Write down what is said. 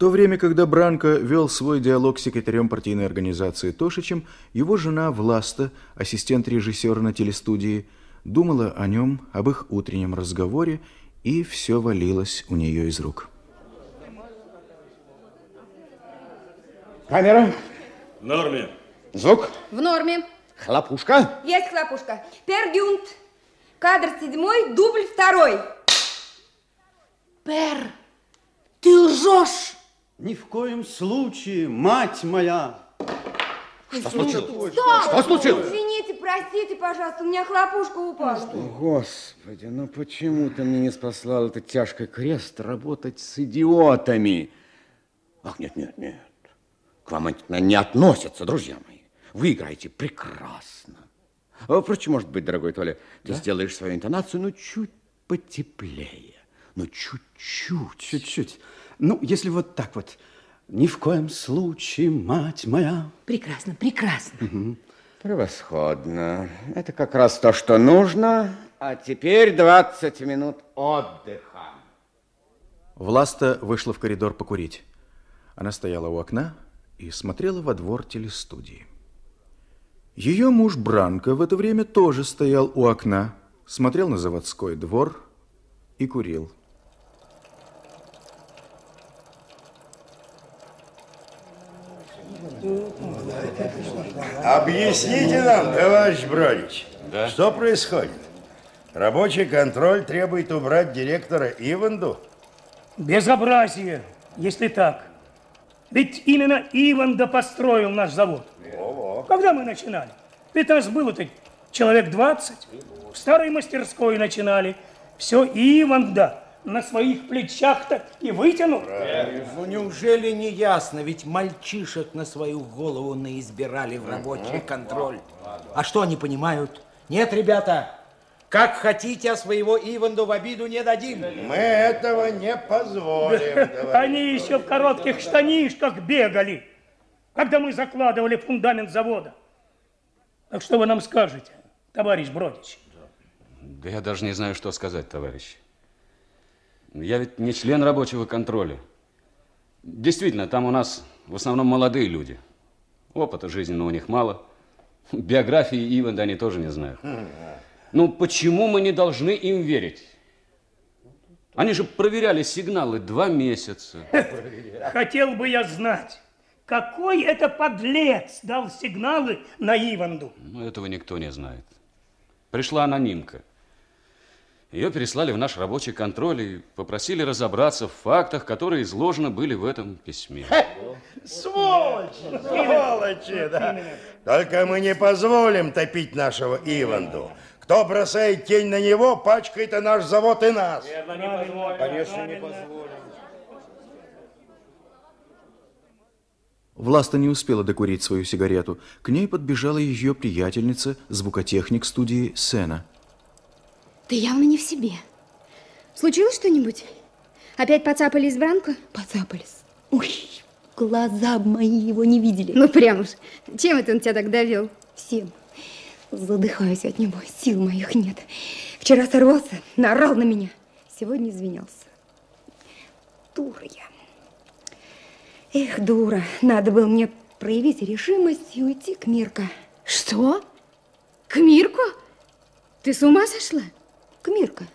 то время, когда Бранко вел свой диалог с секретарем партийной организации Тошичем, его жена Власта, ассистент режиссера на телестудии, думала о нем, об их утреннем разговоре, и все валилось у нее из рук. Камера. В норме. Звук. В норме. Хлопушка. Есть хлопушка. Пергюнт. Кадр седьмой, дубль второй. Пер, ты лжешь. Ни в коем случае, мать моя. Что случилось? Стоп! Что случилось? Извините, простите, пожалуйста, у меня хлопушка упала. Господи, ну почему ты мне не спаслал этот тяжкий крест работать с идиотами? Ах, нет, нет, нет. К вам это не относятся, друзья мои. Вы играете прекрасно. А, Впрочем, может быть, дорогой Толя, ты сделаешь свою интонацию, ну, чуть потеплее. Ну, чуть-чуть. Чуть-чуть. Ну, если вот так вот. Ни в коем случае, мать моя. Прекрасно, прекрасно. Превосходно. Это как раз то, что нужно. А теперь 20 минут отдыха. Власта вышла в коридор покурить. Она стояла у окна и смотрела во двор телестудии. Ее муж Бранко в это время тоже стоял у окна, смотрел на заводской двор и курил. Объясните нам, товарищ Бродич, что происходит? Рабочий контроль требует убрать директора Иванду? Безобразие, если так. Ведь именно Иванда построил наш завод. Когда мы начинали? Ведь нас было-то человек 20. В старой мастерской начинали. Все Иванда на своих плечах-то и вытянул. Ну неужели не ясно? Ведь мальчишек на свою голову наизбирали в рабочий контроль. А что они понимают? Нет, ребята, как хотите, а своего Иванду в обиду не дадим. Мы этого не позволим. Они еще в коротких штанишках бегали, когда мы закладывали фундамент завода. Так что вы нам скажете, товарищ Бродич? Да я даже не знаю, что сказать, товарищ. Я ведь не член рабочего контроля. Действительно, там у нас в основном молодые люди. Опыта жизненного у них мало. Биографии Иванда они тоже не знают. Ну, почему мы не должны им верить? Они же проверяли сигналы два месяца. Хотел бы я знать, какой это подлец дал сигналы на Иванду. Но этого никто не знает. Пришла анонимка. Ее переслали в наш рабочий контроль и попросили разобраться в фактах, которые изложены были в этом письме. Сволочи, сволочи, да. Только мы не позволим топить нашего Иванду. Кто бросает тень на него, пачкает и наш завод, и нас. Конечно, не позволим. Власта не успела докурить свою сигарету. К ней подбежала ее приятельница, звукотехник студии Сена. Ты явно не в себе. Случилось что-нибудь? Опять поцапали избранку? Поцапались. Ой, глаза мои его не видели. Ну, прям уж. Чем это он тебя так довел? Всем. Задыхаюсь от него, сил моих нет. Вчера сорвался, наорал на меня. Сегодня извинялся. Дура я. Эх, дура, надо было мне проявить решимость и уйти к Мирка. Что? К Мирку? Ты с ума сошла? К Мирка.